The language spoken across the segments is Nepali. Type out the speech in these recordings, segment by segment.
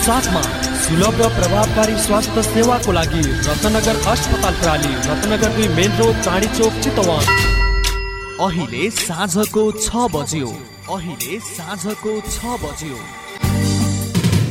साथमा सुलभ र प्रभावकारी स्वास्थ्य सेवाको लागि रत्नगर अस्पताल प्राली रत्नगर दुई मेन रोड चाँडी चोक चितवन अहिले साँझको छ बज्यो। अहिले साँझको छ बज्यो।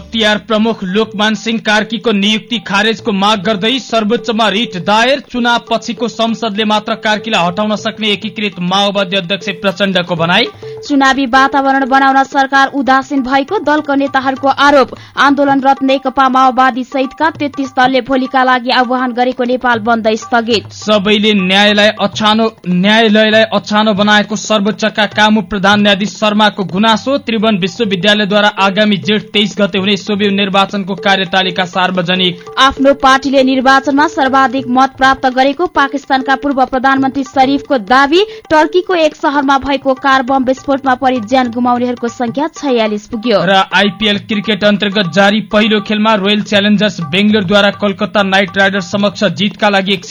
अख्तियार प्रमुख लोकमान सिंह कार्कीको नियुक्ति खारेजको माग गर्दै सर्वोच्चमा रिट दायर। चुनाव पछिको संसदले मात्र कार्कीलाई हटाउन सक्ने एकीकृत माओवादी अध्यक्ष प्रचण्डको भनाई। चुनावी वातावरण बनाउन सरकार उदासीन भएको दलका नेताहरूको आरोप। आन्दोलनरत नेकपा माओवादी सहितका तेत्तीस दलले भोलिका लागि आह्वान गरेको नेपाल बन्द स्थगित। सबैले न्यायलाई अछानो न्यायालयलाई अछानो बनाएको सर्वोच्चका कामु प्रधान न्यायाधीश शर्माको गुनासो त्रिभुवन विश्वविद्यालयद्वारा आगामी जेठ तेइस गते हुने सोभि निर्वाचनको कार्यतालिका सार्वजनिक। आफ्नो पार्टीले निर्वाचनमा सर्वाधिक मत प्राप्त गरेको पाकिस्तानका पूर्व प्रधानमन्त्री शरीफको दावी टर्कीको एक शहरमा भएको कार बम विस्फोटमा परि ज्यान गुमाउनेहरूको संख्या छयालिस पुग्यो। र आइपीएल क्रिकेट अन्तर्गत जारी पहिलो खेलमा रोयल च्यालेन्जर्स बेङ्गलोरद्वारा कोलकाता नाइट राइडर्स समक्ष जितका लागि एक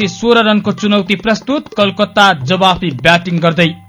रनको चुनौती प्रस्तुत कोलकाता जवाफी ब्याटिङ गर्दै।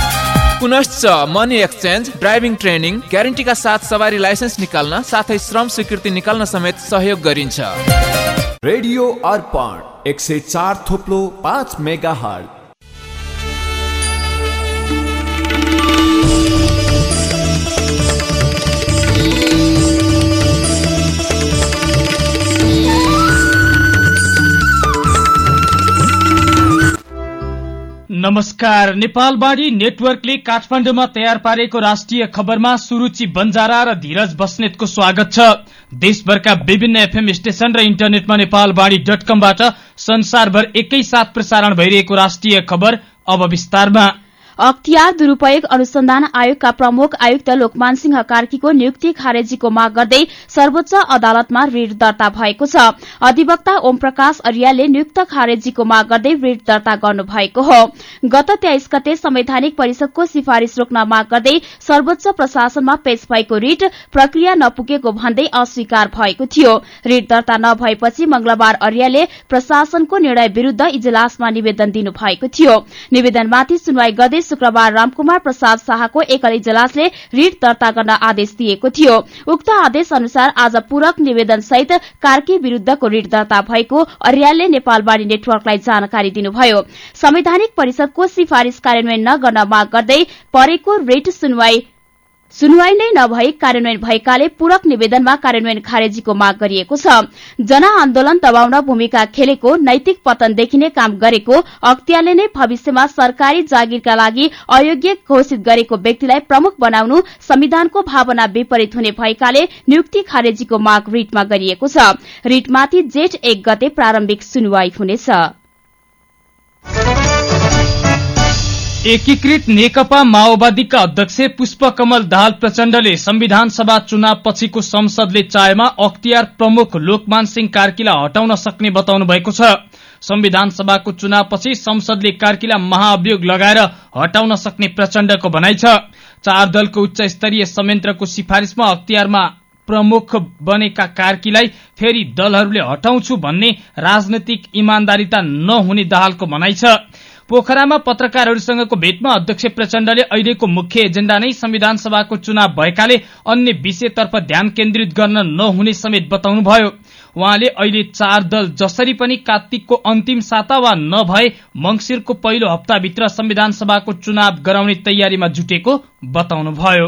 पुनश्च मनी एक्सचेन्ज ड्राइभिङ ट्रेनिङ ग्यारेन्टीका साथ सवारी लाइसेन्स निकाल्न साथै श्रम स्वीकृति निकाल्न समेत सहयोग गरिन्छ। रेडियो अर्पण एक सय चार थोप्लो पाँच मेगा हट नमस्कार। नेपालबाडी नेटवर्कले काठमाडौँमा तयार पारेको राष्ट्रिय खबरमा सुरुचि बन्जारा र धीरज बस्नेतको स्वागत छ। देशभरका विभिन्न एफएम स्टेशन र इन्टरनेटमा नेपालबाडी डट कमबाट संसारभर एकैसाथ प्रसारण भइरहेको राष्ट्रिय खबर अब विस्तारमा। अख्तियार दुरूपयोग अनुसन्धान आयोगका प्रमुख आयुक्त लोकमान सिंह कार्कीको नियुक्ति खारेजीको माग गर्दै सर्वोच्च अदालतमा रिट दर्ता भएको छ। अधिवक्ता ओम प्रकाश अरियालले नियुक्त खारेजीको माग गर्दै रिट दर्ता गर्नुभएको हो। गत तेइस गते संवैधानिक परिषदको सिफारिश रोक्न माग गर्दै सर्वोच्च प्रशासनमा पेश भएको रिट प्रक्रिया नपुगेको भन्दै अस्वीकार भएको थियो। रिट दर्ता नभएपछि मंगलबार अरियाले प्रशासनको निर्णय विरूद्ध इजलासमा निवेदन दिनुभएको थियो। निवेदनमाथि सुनवाई गर्दै शुक्रबार रामकुमार प्रसाद शाहको एकल इजलासले रिट दर्ता गर्न आदेश दिएको थियो। उक्त आदेश अनुसार आज पूरक निवेदन सहित कार्की विरूद्धको रिट दर्ता भएको अरियालले नेपालवाणी नेटवर्कलाई जानकारी दिनुभयो। संवैधानिक परिषदको सिफारिश कार्यान्वयन नगर्न माग गर्दै परेको रिट सुनवाई सुनवाई नै नभई कार्यान्वयन भएकाले पूरक निवेदनमा कार्यान्वयन खारेजीको माग गरिएको छ। जनआन्दोलन दबाउन भूमिका खेलेको नैतिक पतन देखिने काम गरेको अख्तियारले नै भविष्यमा सरकारी जागिरका लागि अयोग्य घोषित गरेको व्यक्तिलाई प्रमुख बनाउनु संविधानको भावना विपरीत हुने भएकाले नियुक्ति खारेजीको माग रिटमा गरिएको छ। रिटमाथि जेठ एक गते प्रारम्भिक सुनवाई हुनेछ। एकीकृत नेकपा माओवादीका अध्यक्ष पुष्पकमल दाहाल प्रचण्डले संविधान सभा चुनाव पछिको संसदले चाहेमा अख्तियार प्रमुख लोकमान सिंह कार्कीलाई हटाउन सक्ने बताउनु भएको छ। संविधान सभाको चुनावपछि संसदले कार्कीलाई महाअभियोग लगाएर हटाउन सक्ने प्रचण्डको भनाइ छ। चार दलको उच्च स्तरीय संयन्त्रको सिफारिशमा अख्तियारमा प्रमुख बनेका कार्कीलाई फेरि दलहरूले हटाउँछु भन्ने राजनैतिक इमान्दारिता नहुने दाहालको भनाइ छ। पोखरामा पत्रकारहरूसँगको भेटमा अध्यक्ष प्रचण्डले अहिलेको मुख्य एजेण्डा नै संविधान सभाको चुनाव भएकाले अन्य विषयतर्फ ध्यान केन्द्रित गर्न नहुने समेत बताउनुभयो। उहाँले अहिले चार दल जसरी पनि कार्तिकको अन्तिम साता वा नभए मंगिरको पहिलो हप्ताभित्र संविधान सभाको चुनाव गराउने तयारीमा जुटेको बताउनुभयो।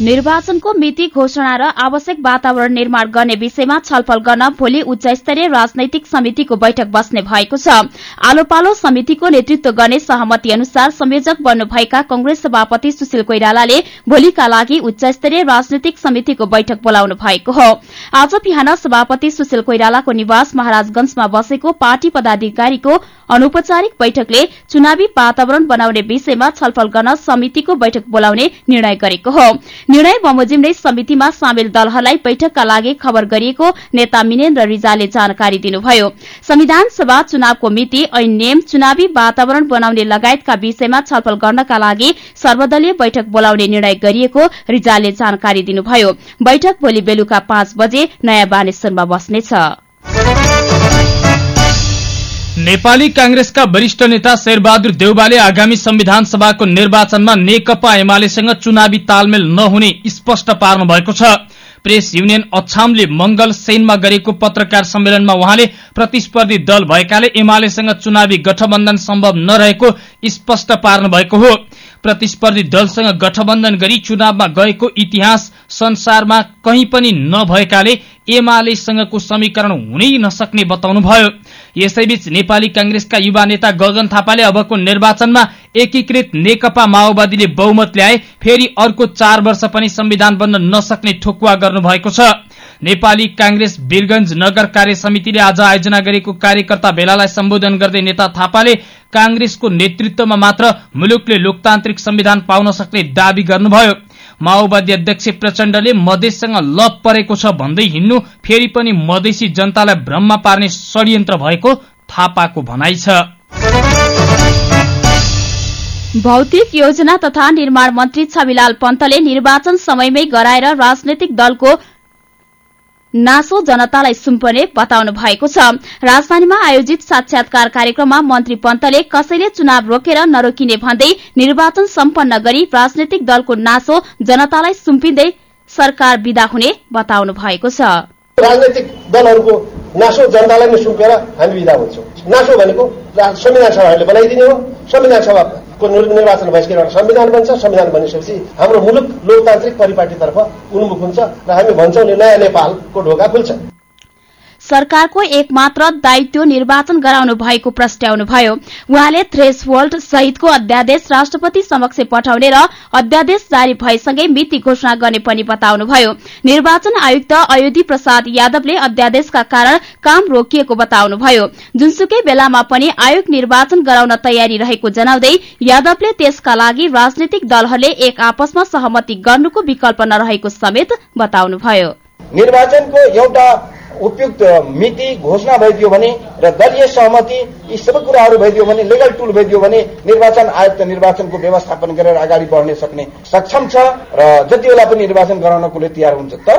निर्वाचनको मिति घोषणा र आवश्यक वातावरण निर्माण गर्ने विषयमा छलफल गर्न भोलि उच्च स्तरीय राजनैतिक समितिको बैठक बस्ने भएको छ। आलो पालो समितिको नेतृत्व गर्ने सहमति अनुसार संयोजक बन्नुभएका कंग्रेस सभापति सुशील कोइरालाले भोलिका लागि उच्च स्तरीय राजनैतिक समितिको बैठक बोलाउनु भएको हो। आज बिहान सभापति सुशील कोइरालाको निवास महाराजगंजमा बसेको पार्टी पदाधिकारीको अनौपचारिक बैठकले चुनावी वातावरण बनाउने विषयमा छलफल गर्न समितिको बैठक बोलाउने निर्णय गरेको हो। निर्णय बमोजिम नै समितिमा सामेल दलहरूलाई बैठकका लागि खबर गरिएको नेता मिनेन्द्र रिजालले जानकारी दिनुभयो। संविधान सभा चुनावको मिति ऐन नियम चुनावी वातावरण बनाउने लगायतका विषयमा छलफल गर्नका लागि सर्वदलीय बैठक बोलाउने निर्णय गरिएको रिजालले जानकारी दिनुभयो। बैठक भोलि बेलुका पाँच बजे नयाँ बानेश्वरमा बस्नेछ। नेपाली कांग्रेसका वरिष्ठ नेता शेरबहादुर देउबाले आगामी संविधान सभाको निर्वाचनमा नेकपा एमालेसँग चुनावी तालमेल नहुने स्पष्ट पार्नु भएको छ। प्रेस युनियन अछामले मंगल सेनमा गरेको पत्रकार सम्मेलनमा उहाँले प्रतिस्पर्धी दल भएकाले एमालेसँग चुनावी गठबन्धन सम्भव नरहेको स्पष्ट पार्नु भएको हो। प्रतिस्पर्धी दलसँग गठबन्धन गरी चुनावमा गएको इतिहास संसारमा कहीँ पनि नभएकाले एमालेसँगको समीकरण हुनै नसक्ने बताउनुभयो। यसैबीच नेपाली कांग्रेसका युवा नेता गगन थापाले अबको निर्वाचनमा एकीकृत नेकपा माओवादीले बहुमत ल्याए फेरि अर्को चार वर्ष पनि संविधान बन्न नसक्ने ठोकुवा गर्नुभएको छ। नेपाली कांग्रेस वीरगंज नगर कार्य समितिले आज आयोजना गरेको कार्यकर्ता भेलालाई सम्बोधन गर्दै नेता थापाले कांग्रेसको नेतृत्वमा मात्र मुलुकले लोकतान्त्रिक संविधान पाउन सक्ने दावी गर्नुभयो। माओवादी अध्यक्ष प्रचण्डले मधेससँग लप परेको छ भन्दै हिँड्नु फेरि पनि मधेसी जनतालाई भ्रममा पार्ने षड्यन्त्र भएको थापाको भनाइ छ। भौतिक योजना तथा निर्माण मन्त्री छविलाल पन्तले निर्वाचन समयमै गराएर राजनैतिक दलको नासो जनतालाई सुम्पने बताउनु भएको छ। राजधानीमा आयोजित साक्षात्कार कार्यक्रममा मन्त्री पन्तले कसैले चुनाव रोकेर नरोकिने भन्दै निर्वाचन सम्पन्न गरी राजनैतिक दलको नासो जनतालाई सुम्पिँदै सरकार विदा हुने बताउनु भएको छ। राजनैतिक दलहरूको नासो जनतालाई नै सुम्पेर हामी विदा हुन्छौँ। नासो भनेको संविधान सभाहरूले बनाइदिने हो। संविधान सभाको निर्वाचन भइसकेर संविधान बन्छ। संविधान बनिसकेपछि हाम्रो मुलुक लोकतान्त्रिक परिपाटीतर्फ उन्मुख हुन्छ र हामी भन्छौँ नि नयाँ नेपालको ढोका खुल्छ। सरकारको एकमात्र दायित्व निर्वाचन गराउनु भएको प्रस्ट्याउनुभयो। उहाँले थ्रेस होल्ड सहितको अध्यादेश राष्ट्रपति समक्ष पठाउने र अध्यादेश जारी भएसँगै मिति घोषणा गर्ने पनि बताउनुभयो। निर्वाचन आयुक्त अयोधी प्रसाद यादवले अध्यादेशका कारण काम रोकिएको बताउनुभयो। जुनसुकै बेलामा पनि आयोग निर्वाचन गराउन तयारी रहेको जनाउँदै यादवले त्यसका लागि राजनैतिक दलहरूले एक आपसमा सहमति गर्नुको विकल्प नरहेको समेत बताउनुभयो। निर्वाचनको एउटा उपयुक्त मिति घोषणा भइदियो भने र दलीय सहमति यी सबै कुराहरू भइदियो भने लिगल टुल भइदियो भने निर्वाचन आयोग निर्वाचनको व्यवस्थापन गरेर अगाडि बढ्न सक्ने सक्षम छ र जति बेला पनि निर्वाचन गराउनको लागि तयार हुन्छ। तर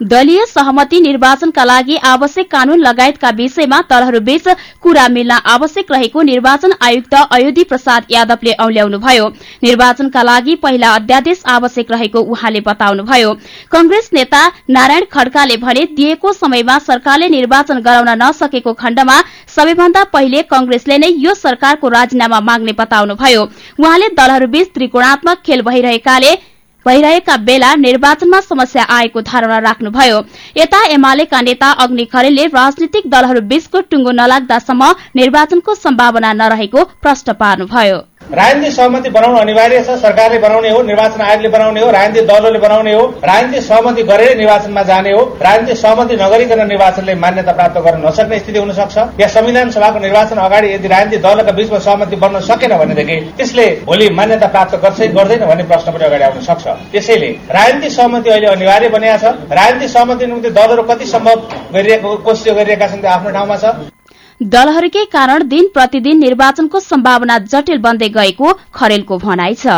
दलीय सहमति निर्वाचनका लागि आवश्यक कानून लगायतका विषयमा दलहरूबीच कुरा मिल्न आवश्यक रहेको निर्वाचन आयुक्त अयोधी प्रसाद यादवले औल्याउनुभयो। निर्वाचनका लागि पहिला अध्यादेश आवश्यक रहेको उहाँले बताउनुभयो। कंग्रेस नेता नारायण खड्काले भने दिएको समयमा सरकारले निर्वाचन गराउन नसकेको खण्डमा सबैभन्दा पहिले कंग्रेसले नै यो सरकारको राजीनामा माग्ने बताउनुभयो। उहाँले दलहरूबीच त्रिकोणात्मक खेल भइरहेकाले भइरहेका बेला निर्वाचनमा समस्या आएको धारणा राख्नुभयो। यता एमालेका नेता अग्नि खरेलले राजनीतिक दलहरू बीचको टुङ्गो नलाग्दासम्म निर्वाचनको सम्भावना नरहेको प्रश्न पार्नुभयो। राजनीतिक सहमति बनाउनु अनिवार्य छ सरकारले बनाउने हो निर्वाचन आयोगले बनाउने हो राजनीतिक दलहरूले बनाउने हो। राजनीतिक सहमति गरेर निर्वाचनमा जाने हो। राजनीतिक सहमति नगरिकन निर्वाचनले मान्यता प्राप्त गर्न नसक्ने स्थिति हुन सक्छ या संविधान सभाको निर्वाचन अगाडि यदि राजनीतिक दलका बीचमा सहमति बन्न सकेन भनेदेखि त्यसले भोलि मान्यता प्राप्त गर्छ गर्दैन भन्ने प्रश्न पनि अगाडि आउन सक्छ। त्यसैले राजनीतिक सहमति अहिले अनिवार्य बनिएको छ। राजनीतिक सहमति निम्ति दलहरू कति सम्भव गरिरहेको कोसिस गरिरहेका छन् त्यो आफ्नो ठाउँमा छ। दलहरूकै कारण दिन प्रतिदिन निर्वाचनको सम्भावना जटिल बन्दै गएको खरेलको भनाइ छ।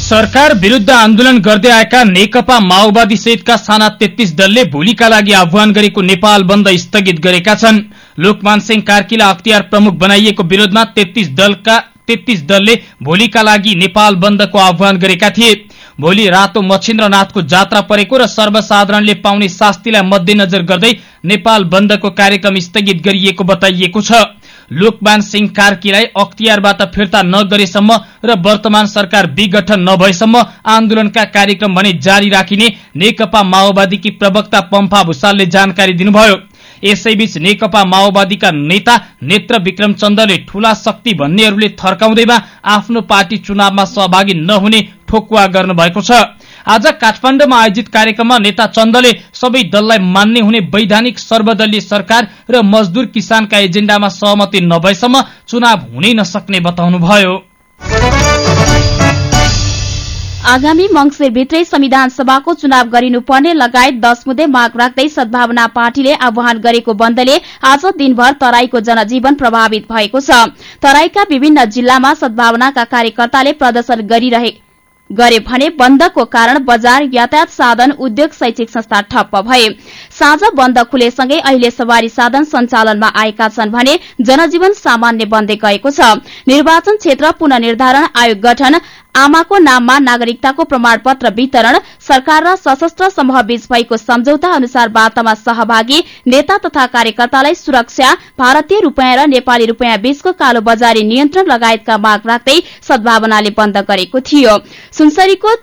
सरकार विरूद्ध आन्दोलन गर्दै आएका नेकपा माओवादी सहितका साना तेत्तीस दलले भोलिका लागि आह्वान गरेको नेपाल बन्द स्थगित गरेका छन्। लोकमान सिंह कार्कीलाई अख्तियार प्रमुख बनाइएको विरोधमा तेत्तीस दलका तेत्तीस दलले भोलिका लागि नेपाल बन्दको आह्वान गरेका थिए। भोलि रातो मच्छिन्द्रनाथको जात्रा परेको र सर्वसाधारणले पाउने शास्तिलाई मध्यनजर गर्दै नेपाल बन्दको कार्यक्रम स्थगित गरिएको बताइएको छ। लोकमान सिंह कार्कीलाई अख्तियारबाट फिर्ता नगरेसम्म र वर्तमान सरकार विघटन नभएसम्म आन्दोलनका कार्यक्रम भने जारी राखिने नेकपा माओवादीकी प्रवक्ता पम्फा भूषालले जानकारी दिनुभयो। यसैबीच नेकपा माओवादीका नेता नेत्र विक्रम चन्दले ठूला शक्ति भन्नेहरूले थर्काउँदैमा आफ्नो पार्टी चुनावमा सहभागी नहुने ठोकुवा गर्नुभएको छ। आज काठमाडौँमा आयोजित कार्यक्रममा नेता चन्दले सबै दललाई मान्ने हुने वैधानिक सर्वदलीय सरकार र मजदूर किसानका एजेण्डामा सहमति नभएसम्म चुनाव हुनै नसक्ने बताउनुभयो। आगामी मंगिरभित्रै संविधान सभाको चुनाव गरिनुपर्ने लगायत दश मुदे माग राख्दै सद्भावना पार्टीले आह्वान गरेको बन्दले आज दिनभर तराईको जनजीवन प्रभावित भएको छ। तराईका विभिन्न जिल्लामा सद्भावनाका कार्यकर्ताले प्रदर्शन गरिरहे गरे भने बन्दको कारण बजार यातायात साधन उद्योग शैक्षिक संस्था ठप्प भए। साँझ बन्द खुलेसँगै अहिले सवारी साधन सञ्चालनमा आएका छन् भने जनजीवन सामान्य बन्दै गएको छ। निर्वाचन क्षेत्र पुननिर्धारण आयोग गठन आमाको नाममा नागरिकताको प्रमाणपत्र वितरण सरकार र सशस्त्र समूह बीच भएको सम्झौता अनुसार वार्तामा सहभागी नेता तथा कार्यकर्तालाई सुरक्षा भारतीय रूपियाँ र नेपाली रूपियाँ बीचको कालो बजारी नियन्त्रण लगायतका माग राख्दै सद्भावनाले बन्द गरेको थियो। सुनसरीको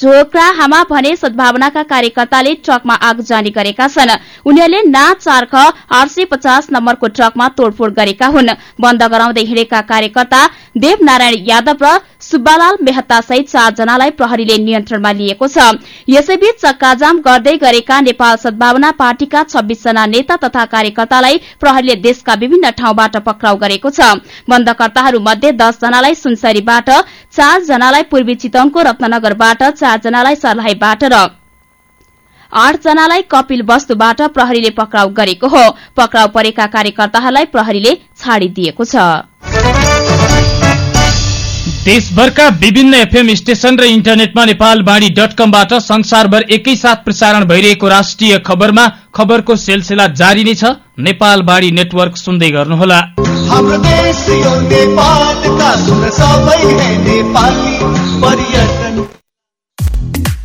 झोक्राहामा भने सद्भावनाका कार्यकर्ताले ट्रकमा आगजनी गरेका छन्। उनीहरूले ना चार्ख आठ सय पचास नम्बरको ट्रकमा तोड़फोड़ गरेका हुन्। बन्द गराउँदै हिँडेका कार्यकर्ता देवनारायण यादव र सुब्बालाल मेहता सहित चारजनालाई प्रहरीले नियन्त्रणमा लिएको छ। यसैबीच चक्काजाम गर्दै गरेका नेपाल सद्भावना पार्टीका छब्बीस जना नेता तथा कार्यकर्तालाई प्रहरीले देशका विभिन्न ठाउँबाट पक्राउ गरेको छ। बन्दकर्ताहरू मध्ये दस जनालाई सुनसरीबाट चार जनालाई पूर्वी चितवनको रत्नगरबाट चार जनालाई सर्लाहीबाट र आठ जनालाई कपिल वस्तुबाट प्रहरीले पक्राउ गरेको हो। पक्राउ परेका कार्यकर्ताहरूलाई प्रहरीले छाडिदिएको छ। देशभरका विभिन्न एफएम स्टेशन र इन्टरनेटमा नेपालवाणी डट कमबाट संसारभर एकैसाथ प्रसारण भइरहेको राष्ट्रिय खबरमा खबरको सिलसिला जारी नै छ। नेपालवाणी नेटवर्क सुन्दै गर्नुहोला। हाम्रो देश यो नेपालका सुन सबै नेपाली पर्यटन।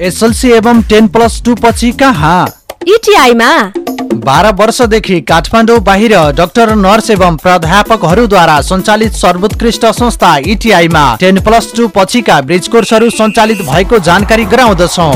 एसएलसी एवं टेन प्लस टू पछि कहाँ? इटिआईमा। बाह्र वर्षदेखि काठमाडौँ बाहिर डाक्टर नर्स एवं प्राध्यापकहरूद्वारा सञ्चालित सर्वोत्कृष्ट संस्था इटिआईमा टेन प्लस टू पछिका ब्रिज कोर्सहरू सञ्चालित भएको जानकारी गराउँदछौ।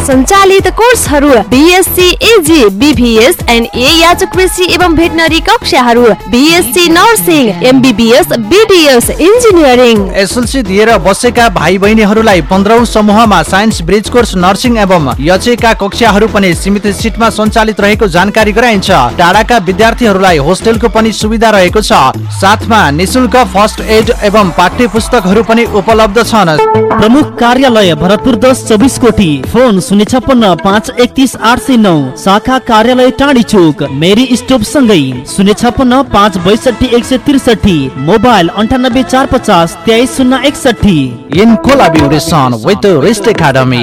सञ्चालित कोर्सहरू बिएससी एजी बिभिएस एन्ड ए याच कृषि एवं भेटनरी कक्षाहरू BSc nursing MBBS BDS engineering SLC दिएर बसेका भाइ बहिनीहरूलाई पन्ध्रौं समूहमा साइन्स ब्रिज कोर्स नर्सिङ एवं यचेका कक्षाहरू पनि सीमित सिटमा सञ्चालित रहेको जानकारी गराइन्छ। टाढाका विद्यार्थीहरूलाई होस्टेलको पनि सुविधा रहेको छ। साथमा निशुल्क फर्स्ट एड एवं पाठ्य पुस्तकहरू पनि उपलब्ध छन्। प्रमुख कार्यालय भरतपुर दस चौबिस कोटी फोन शून्य छप्पन्न पाँच एकतिस आठ सय नौ। शाखा कार्यालय टाढी चोक मेरी स्टोभ सँगै शून्य छप्पन्न पाँच बैसठी एक सय त्रिसठी। मोबाइल अन्ठानब्बे चार पचास तेइस शून्य एकसठी। इन विथ एकाडमी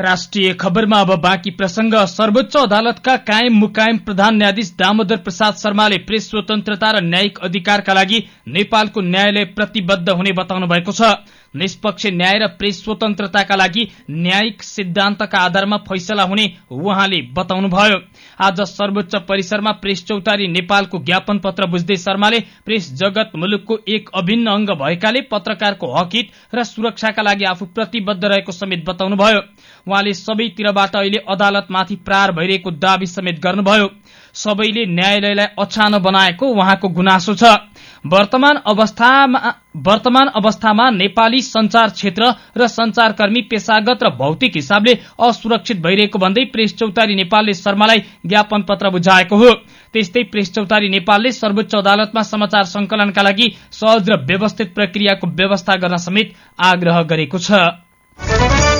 राष्ट्रिय खबरमा अब बाँकी प्रसंग। सर्वोच्च अदालतका कायम मुकायम प्रधान न्यायाधीश दामोदर प्रसाद शर्माले प्रेस स्वतन्त्रता र न्यायिक अधिकारका लागि नेपालको न्यायालय प्रतिबद्ध हुने बताउनु भएको छ। निष्पक्ष न्याय र प्रेस स्वतन्त्रताका लागि न्यायिक सिद्धान्तका आधारमा फैसला हुने उहाँले बताउनुभयो। आज सर्वोच्च परिसरमा प्रेस चौतारी नेपालको ज्ञापन पत्र बुझ्दै शर्माले प्रेस जगत मुलुकको एक अभिन्न अंग भएकाले पत्रकारको हकित र सुरक्षाका लागि आफू प्रतिबद्ध रहेको समेत बताउनुभयो। उहाँले सबैतिरबाट अहिले अदालतमाथि प्रहार भइरहेको दावी समेत गर्नुभयो। सबैले न्यायालयलाई अछानो बनाएको उहाँको गुनासो छ। वर्तमान अवस्थामा वर्तमान अवस्थामा नेपाली संचार क्षेत्र र संचारकर्मी पेशागत र भौतिक हिसाबले असुरक्षित भइरहेको भन्दै प्रेस चौतारी नेपालले शर्मालाई ज्ञापन पत्र बुझाएको हो। त्यस्तै प्रेस चौतारी नेपालले सर्वोच्च अदालतमा समाचार संकलनका लागि सहज र व्यवस्थित प्रक्रियाको व्यवस्था गर्न समेत आग्रह गरेको छ।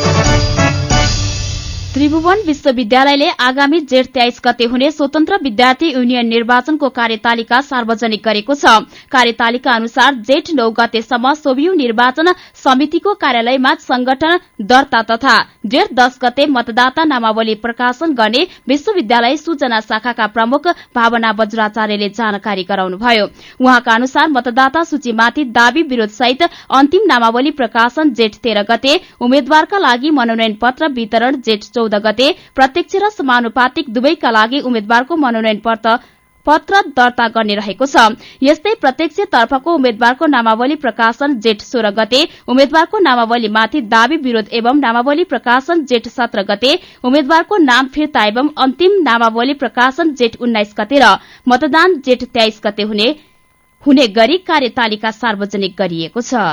त्रिभुवन विश्वविद्यालयले आगामी जेठ तेइस गते हुने स्वतन्त्र विद्यार्थी युनियन निर्वाचनको कार्यतालिका सार्वजनिक गरेको छ। कार्यतालिका अनुसार जेठ नौ गतेसम्म सोभियु निर्वाचन समितिको कार्यालयमा संगठन दर्ता तथा जेठ दस गते मतदाता नामावली प्रकाशन गर्ने विश्वविद्यालय सूचना शाखाका प्रमुख भावना बज्राचार्यले जानकारी गराउनुभयो। उहाँका अनुसार मतदाता सूचीमाथि दावी विरोध सहित अन्तिम नामावली प्रकाशन जेठ तेह्र गते उम्मेद्वारका लागि मनोनयन पत्र वितरण जेठ चौध गते प्रत्यक्ष र समानुपातिक दुवैका लागि उम्मेद्वारको मनोनयन पत्र दर्ता गर्ने रहेको छ। यस्तै प्रत्यक्ष तर्फको उम्मेद्वारको नामावली प्रकाशन जेठ सोह्र गते उम्मेद्वारको नामावलीमाथि दावी विरोध एवं नामावली प्रकाशन जेठ सत्र गते उम्मेद्वारको नाम फिर्ता एवं अन्तिम नामावली प्रकाशन जेठ उन्नाइस गते र मतदान जेठ तेइस गते हुने गरी कार्यतालिका सार्वजनिक गरिएको छ।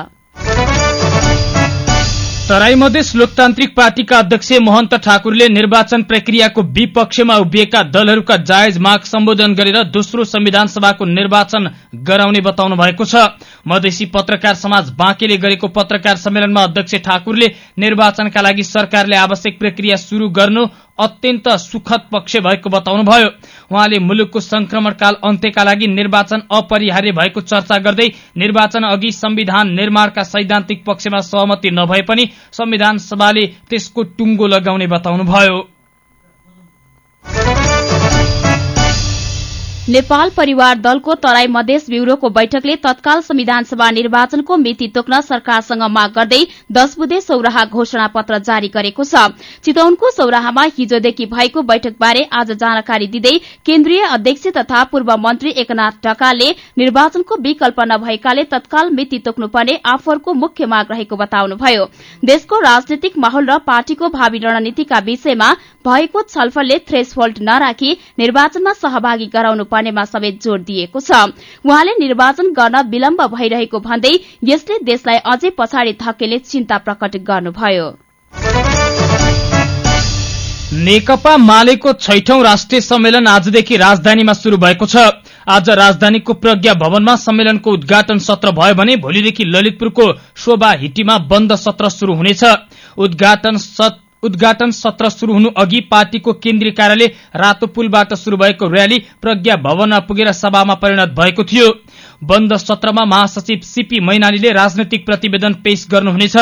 तराई मधेस लोकतान्त्रिक पार्टीका अध्यक्ष महन्त ठाकुरले निर्वाचन प्रक्रियाको विपक्षमा उभिएका दलहरूका जायज माग सम्बोधन गरेर दोस्रो संविधान सभाको निर्वाचन गराउने बताउनु भएको छ। मधेसी पत्रकार समाज बाँकेले गरेको पत्रकार सम्मेलनमा अध्यक्ष ठाकुरले निर्वाचनका लागि सरकारले आवश्यक प्रक्रिया शुरू गर्नु अत्यन्त सुखद पक्ष भएको बताउनुभयो। उहाँले मुलुकको संक्रमणकाल अन्त्यका लागि निर्वाचन अपरिहार्य भएको चर्चा गर्दै निर्वाचन अघि संविधान निर्माणका सैद्धान्तिक पक्षमा सहमति नभए पनि संविधान सभाले त्यसको टुङ्गो लगाउने बताउनुभयो। नेपाल परिवार दलको तराई मधेस ब्यूरोको बैठकले तत्काल संविधान सभा निर्वाचनको मिति तोक्न सरकारसँग माग गर्दै दश बुधे सौराहा घोषणा पत्र जारी गरेको छ। चितौनको सौराहामा हिजोदेखि भएको बैठकबारे आज जानकारी दिँदै केन्द्रीय अध्यक्ष तथा पूर्व मन्त्री एकनाथ ढकालले निर्वाचनको विकल्प नभएकाले तत्काल मिति तोक्नुपर्ने आफूहरूको मुख्य माग रहेको बताउनुभयो। देशको राजनीतिक माहौल र पार्टीको भावी रणनीतिका विषयमा भएको छलफलले थ्रेसहोल्ड नराखी निर्वाचनमा सहभागी गराउनु पर्नेमा समेत जोड़ दिएको छ। उहाँले निर्वाचन गर्न विलम्ब भइरहेको भन्दै यसले देशलाई अझै पछाडि धकेले चिन्ता प्रकट गर्नुभयो। नेकपा मालेको छैठौं राष्ट्रिय सम्मेलन आजदेखि राजधानीमा शुरू भएको छ। आज राजधानीको प्रज्ञा भवनमा सम्मेलनको उद्घाटन सत्र भयो भने भोलिदेखि ललितपुरको शोभा हिटीमा बन्द सत्र शुरू हुनेछ। उद्घाटन उद्घाटन सत्र शुरू हुनु अघि पार्टीको केन्द्रीय कार्यालय रातो पुलबाट शुरू भएको र्याली प्रज्ञा भवनमा पुगेर सभामा परिणत भएको थियो। बन्द सत्रमा महासचिव सीपी मैनालीले राजनैतिक प्रतिवेदन पेश गर्नुहुनेछ।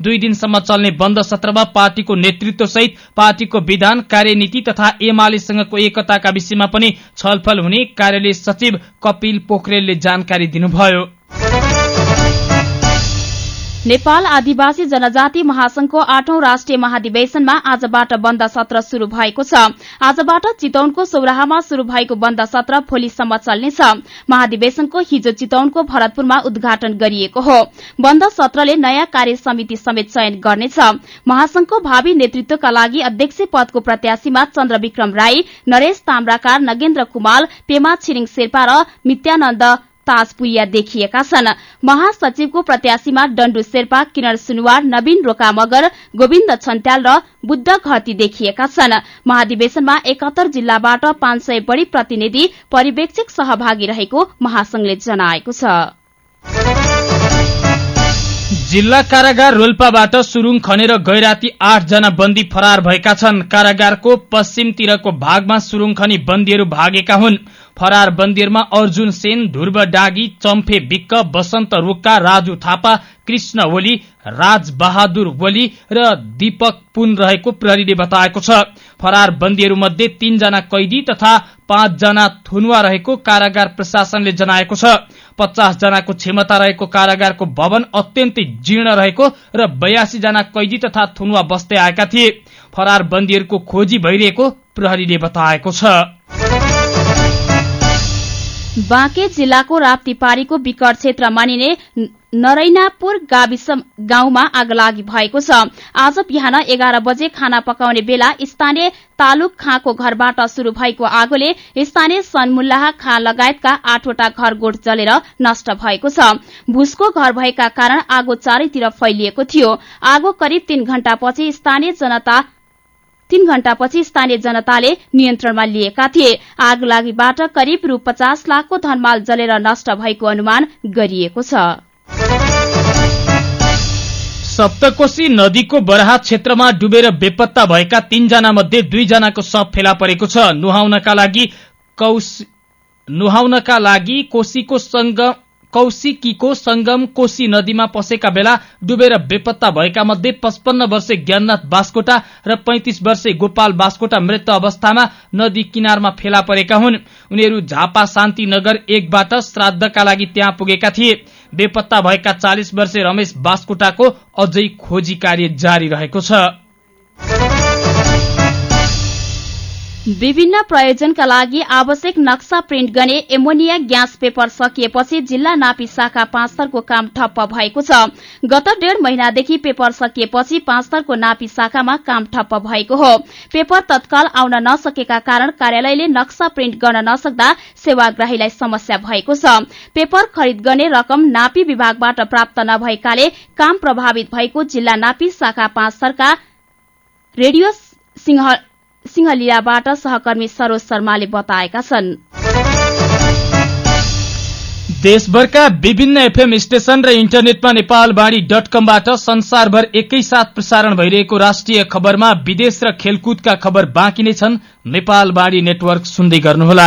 दुई दिनसम्म चल्ने बन्द सत्रमा पार्टीको नेतृत्व सहित पार्टीको विधान कार्यनीति तथा एमालेसँगको एकताका विषयमा पनि छलफल हुने कार्यालय सचिव कपिल पोखरेलले जानकारी दिनुभयो। नेपाल आदिवासी जनजाति महासंघको आठौं राष्ट्रिय महाधिवेशनमा आजबाट बन्द सत्र शुरू भएको छ। आजबाट चितौनको सौराहामा शुरू भएको बन्द सत्र भोलिसम्म चल्नेछ। महाधिवेशनको हिजो चितौनको भरतपुरमा उद्घाटन गरिएको हो। बन्द सत्रले नयाँ कार्य समिति समेत चयन गर्नेछ। महासंघको भावी नेतृत्वका लागि अध्यक्ष पदको प्रत्याशीमा चन्द्रविक्रम राई नरेश ताम्राकार नगेन्द्र कुमाल पेमा छिरिङ शेर्पा र मित्यानन्द ताजपुरिया देखिएका छन्। महासचिवको प्रत्याशीमा डण्डु शेर्पा किरण सुनवार नवीन रोका मगर गोविन्द छन्त्याल र बुद्ध घती देखिएका छन्। महाधिवेशनमा एकात्तर जिल्लाबाट पाँच सय बढ़ी प्रतिनिधि पर्यवेक्षक सहभागी रहेको महासंघले जनाएको छ। जिल्ला कारागार रोल्पाबाट सुरुङ खनेर गैराती आठ जना बन्दी फरार भएका छन्। कारागारको पश्चिमतिरको भागमा सुरुङ खनी बन्दीहरू भागेका हुन्। फरार बन्दीहरूमा अर्जुन सेन ध्रुव डागी चम्फे विक्क बसन्त रोक्का राजु थापा कृष्ण ओली राज बहादुर ओली र दीपक पुन रहेको प्रहरीले बताएको छ। फरार बन्दीहरूमध्ये तीनजना कैदी तथा पाँचजना थुनुवा रहेको कारागार प्रशासनले जनाएको छ। पचास जनाको क्षमता रहेको कारागारको भवन अत्यन्तै जीर्ण रहेको र बयासी जना कैदी तथा थुनुवा बस्दै आएका थिए। फरार बन्दीहरूको खोजी भइरहेको प्रहरीले बताएको छ। बाँके जिल्लाको राप्तीपारीको विकट क्षेत्र मानिने नरैनापुर गाविस गाउँमा आगलागी भएको छ। आज बिहान एघार बजे खाना पकाउने बेला स्थानीय तालुक खाँको घरबाट शुरू भएको आगोले स्थानीय सनमुल्लाह खाँ लगायतका आठवटा घर गोठ जलेर नष्ट भएको छ। भुसको घर भएका कारण आगो चारैतिर फैलिएको थियो। आगो करिब तीन घण्टापछि स्थानीय जनता तीन घण्टापछि स्थानीय जनताले नियन्त्रणमा लिएका थिए। आग लागिबाट करिब रु पचास लाखको धनमाल जलेर नष्ट भएको अनुमान गरिएको छ। सप्तकोशी नदीको बराहा क्षेत्रमा डुबेर बेपत्ता भएका तीनजना मध्ये दुईजनाको शव फेला परेको छ। नुहाउनका लागि नुहाउनका लागि कोशीको संगम कौशिकीको संगम कोशी नदीमा पसेका बेला डुबेर बेपत्ता भएका मध्ये पचपन्न वर्षे ज्ञाननाथ बास्कोटा र पैंतिस वर्षे गोपाल बास्कोटा मृत अवस्थामा नदी किनारमा फेला परेका हुन्। उनीहरू झापा शान्ति नगर एकबाट श्राद्धका लागि त्यहाँ पुगेका थिए। बेपत्ता भएका चालिस वर्षे रमेश बास्कोटाको अझै खोजी कार्य जारी रहेको छ। विभिन्न प्रयोजनका लागि आवश्यक नक्सा प्रिन्ट गर्ने एमोनिया ग्यास पेपर सकिएपछि जिल्ला नापी शाखा पाँचथरको काम ठप्प भएको छ। गत डेढ़ महिनादेखि पेपर सकिएपछि पाँचथरको नापी शाखामा काम ठप्प भएको हो। पेपर तत्काल आउन नसकेका कारण कार्यालयले नक्सा प्रिन्ट गर्न नसक्दा सेवाग्राहीलाई समस्या भएको छ। पेपर खरिद गर्ने रकम नापी विभागबाट प्राप्त नभएकाले काम प्रभावित भएको जिल्ला नापी शाखा पाँचथरका रेडियो सिंहलीलाबाट सहकर्मी सरोज शर्माले बताएका छन्। देशभरका विभिन्न एफएम स्टेशन र इन्टरनेटमा नेपालवाणी डट कमबाट संसारभर एकैसाथ प्रसारण भइरहेको राष्ट्रिय खबरमा विदेश र खेलकुदका खबर बाँकी नै छन्। नेपालवाणी नेटवर्क सुन्दै गर्नुहोला।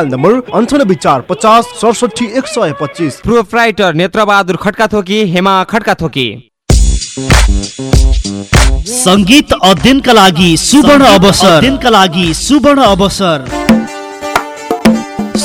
नम्बर अन्ठानब्बे चार पचास सडसठी एक सय पच्चिस। प्रोपराइटर नेत्रबहादुर खड्का थोकी हेमा खड्का थोकी। सङ्गीत अध्ययनका लागि सुवर्ण अवसर। अध्ययनका लागि सुवर्ण अवसर।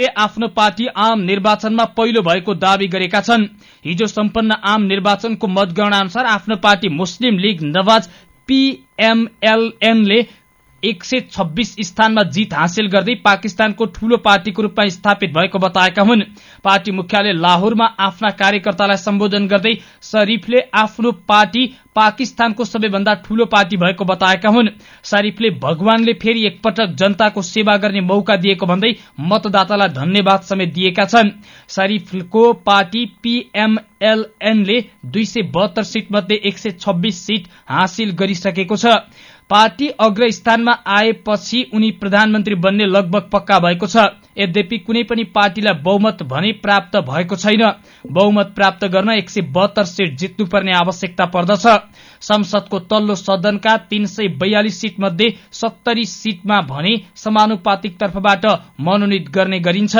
ले आफ्नो पार्टी आम निर्वाचनमा पहिलो भएको दावी गरेका छन्। हिजो सम्पन्न आम निर्वाचनको मतगणना अनुसार आफ्नो पार्टी मुस्लिम लीग नवाज पीएमएलएनले एक सय छब्बीस स्थानमा जीत हासिल गर्दै पाकिस्तानको ठूलो पार्टीको रूपमा स्थापित भएको बताएका हुन्। पार्टी मुख्यालय लाहोरमा आफ्ना कार्यकर्तालाई सम्बोधन गर्दै शरीफले आफ्नो पार्टी पाकिस्तानको सबैभन्दा ठूलो पार्टी भएको बताएका हुन्। शरीफले भगवानले फेरि एकपटक जनताको सेवा गर्ने मौका दिएको भन्दै मतदातालाई धन्यवाद समेत दिएका छन्। शरीफको पार्टी पीएमएलएनले दुई सय बहत्तर सीट मध्ये एक सय छब्बीस सीट हासिल गरिसकेको छ। पार्टी अग्र स्थानमा आएपछि उनी प्रधानमन्त्री बन्ने लगभग पक्का भएको छ। यद्यपि कुनै पनि पार्टीलाई बहुमत भने प्राप्त भएको छैन। बहुमत प्राप्त गर्न एक सय बहत्तर सीट जित्नुपर्ने आवश्यकता पर्दछ। संसदको तल्लो सदनका तीन सय बयालिस सीट मध्ये सत्तरी सीटमा भने समानुपातिक तर्फबाट मनोनित गर्ने गरिन्छ।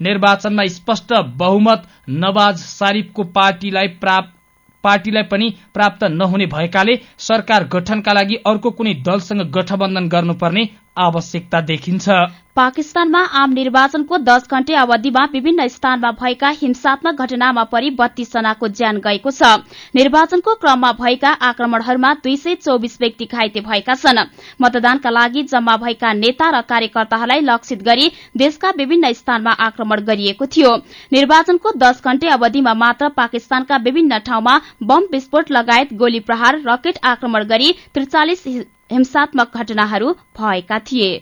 निर्वाचनमा स्पष्ट बहुमत नवाज सारिफको पार्टीलाई प्राप्त पार्टीलाई पनि प्राप्त नहुने भएकाले सरकार गठनका लागि अर्को कुनै दलसँग गठबन्धन गर्नुपर्ने आवश्यकता देखिन्छ। पाकिस्तानमा आम निर्वाचनको दश घण्टे अवधिमा विभिन्न स्थानमा भएका हिंसात्मक घटनामा परि बत्तीस जनाको ज्यान गएको छ। निर्वाचनको क्रममा भएका आक्रमणहरूमा दुई सय चौबिस व्यक्ति घाइते भएका छन्। मतदानका लागि जम्मा भएका नेता र कार्यकर्ताहरूलाई लक्षित गरी देशका विभिन्न स्थानमा आक्रमण गरिएको थियो। निर्वाचनको दश घण्टे अवधिमा मात्र पाकिस्तानका विभिन्न ठाउँमा बम विस्फोट लगायत गोली प्रहार रकेट आक्रमण गरी त्रिचालिस हिंसात्मक घटनाहरू भएका थिए।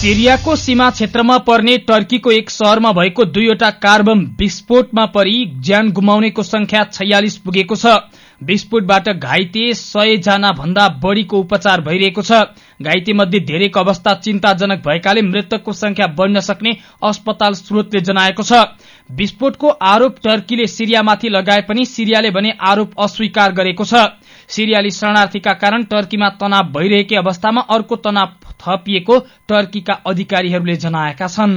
सिरियाको सीमा क्षेत्रमा पर्ने टर्कीको एक शहरमा भएको दुईवटा कार बम विस्फोटमा परि ज्यान गुमाउनेको संख्या छयालिस पुगेको छ। विस्फोटबाट घाइते सय जना भन्दा बढ़ीको उपचार भइरहेको छ। घाइते मध्ये धेरैको अवस्था चिन्ताजनक भएकाले मृतकको संख्या बढ़न सक्ने अस्पताल स्रोतले जनाएको छ। विस्फोटको आरोप टर्कीले सिरियामाथि लगाए पनि सिरियाले भने आरोप अस्वीकार गरेको छ। सिरियाली शरणार्थीका कारण टर्कीमा तनाव भइरहेकै अवस्थामा अर्को तनाव थपिएको टर्कीका अधिकारीहरूले जनाएका छन्।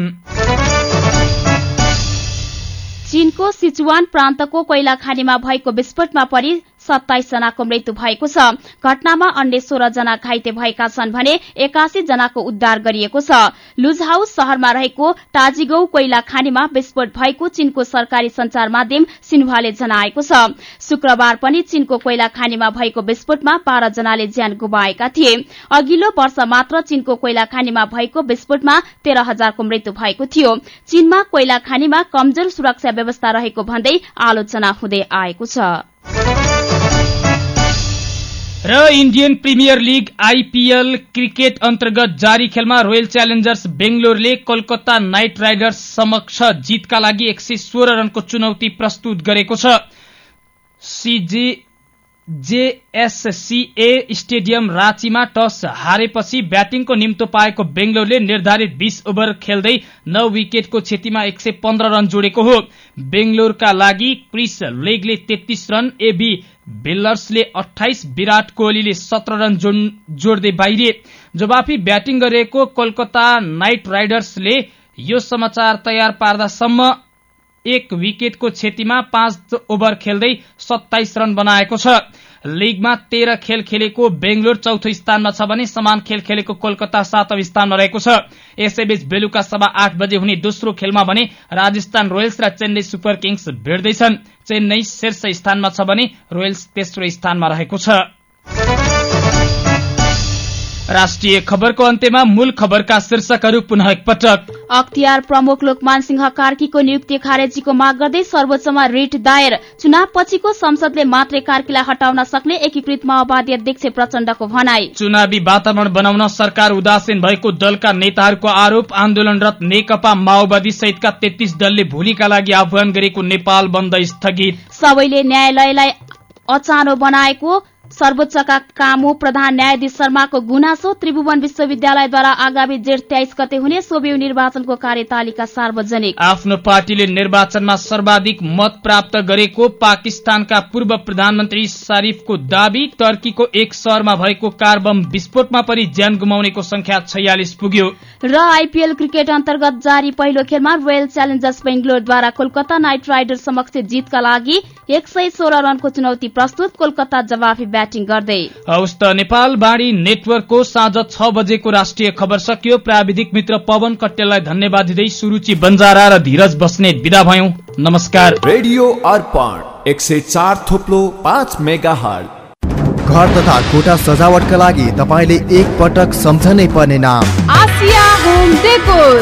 चीनको सिचुवान प्रान्तको कोइला खानीमा भएको विस्फोटमा परि सत्ताइस जनाको मृत्यु भएको छ। घटनामा अन्य सोह्र जना घाइते भएका छन् भने एकासी जनाको उद्धार गरिएको छ। लुज हाउस शहरमा रहेको टाजीगौ कोइला खानीमा विस्फोट भएको चीनको सरकारी संचार माध्यम सिन्हुवाले जनाएको छ। शुक्रबार पनि चीनको कोइला खानीमा भएको विस्फोटमा बाह्र जनाले ज्यान गुमाएका थिए। अघिल्लो वर्ष मात्र चीनको कोइला खानीमा भएको विस्फोटमा तेह्र हजारको मृत्यु भएको थियो। चीनमा कोइला खानीमा कमजोर सुरक्षा व्यवस्था रहेको भन्दै आलोचना हुँदै आएको छ। र Indian Premier League IPL cricket अन्तर्गत जारी खेलमा रोयल च्यालेन्जर्स बेङ्गलोरले कोलकाता नाइट राइडर्स समक्ष जितका लागि एक सय सोह्र रनको चुनौती प्रस्तुत गरेको छ। जेएससीए स्टेडियम राँचीमा टस हारेपछि ब्याटिङको निम्तो पाएको बेङ्गलोरले निर्धारित बीस ओभर खेल्दै नौ विकेटको क्षतिमा एक सय पन्ध्र रन जोडेको हो। बेङ्गलोरका लागि क्रिस लेगले तेत्तीस रन एबी बेल्लर्सले अठाइस विराट कोहलीले सत्र रन जोड्दै बाहिरिए जवाफी ब्याटिङ गरेको कोलकाता नाइट राइडर्सले यो समाचार तयार पार्दासम्म एक विकेटको क्षतिमा पाँच ओभर खेल्दै सत्ताइस रन बनाएको छ। लीगमा तेह्र खेल खेलेको बेंगलोर चौथो स्थानमा छ भने समान खेल खेलेको कोलकाता सातौं स्थानमा रहेको छ। यसैबीच बेलुका सभा आठ बजे हुने दोस्रो खेलमा भने राजस्थान रोयल्स र चेन्नई सुपर किङ्स भेट्दैछन्। चेन्नई शीर्ष स्थानमा छ भने रोयल्स तेस्रो स्थानमा रहेको छ। राष्ट्रिय खबरको अन्त्यमा मूल खबरका शीर्षकहरू पुनः एकपटक। अख्तियार प्रमुख लोकमान सिंह कार्कीको नियुक्ति खारेजीको माग गर्दै सर्वोच्चमा रिट दायर। चुनाव पछिको संसदले मात्रै कार्कीलाई हटाउन सक्ने एकीकृत माओवादी अध्यक्ष प्रचण्डको भनाई। चुनावी वातावरण बनाउन सरकार उदासीन भएको दलका नेताहरूको आरोप आन्दोलनरत नेकपा माओवादी सहितका तेत्तीस दलले भोलिका लागि आह्वान गरेको नेपाल बन्द स्थगित। सबैले न्यायालयलाई अचानो बनाएको सर्वोच्चका कामु प्रधान न्यायाधीश शर्माको गुनासो त्रिभुवन विश्वविद्यालयद्वारा आगामी जेठ तेइस गते हुने सोबिउ निर्वाचनको कार्यतालिका सार्वजनिक। आफ्नो पार्टीले निर्वाचनमा सर्वाधिक मत प्राप्त गरेको पाकिस्तानका पूर्व प्रधानमन्त्री शरीफको दावी टर्कीको एक शहरमा भएको कार बम विस्फोटमा परि ज्यान गुमाउनेको संख्या छयालिस पुग्यो। र आइपीएल क्रिकेट अन्तर्गत जारी पहिलो खेलमा रोयल च्यालेन्जर्स बेंगलोरद्वारा कोलकाता नाइट राइडर्स समक्ष जितका लागि एक सय सोह्र रनको चुनौती प्रस्तुत। कोलकाता जवाफी ब्याटिङ गर्दै। हौस् त नेपाल बाणी नेटवर्कको साँझ छ बजेको राष्ट्रिय खबर सकियो। प्राविधिक मित्र पवन कट्टेललाई धन्यवाद दिँदै सुरुचि बन्जारा र धीरज बस्ने विदा भयौं। नमस्कार। रेडियो अर्पण एक सय चार थोप्लो पाँच मेगा घर तथा कोठा सजावटका लागि तपाईँले एक पटक सम्झनै पर्ने नाम। Asia home decor.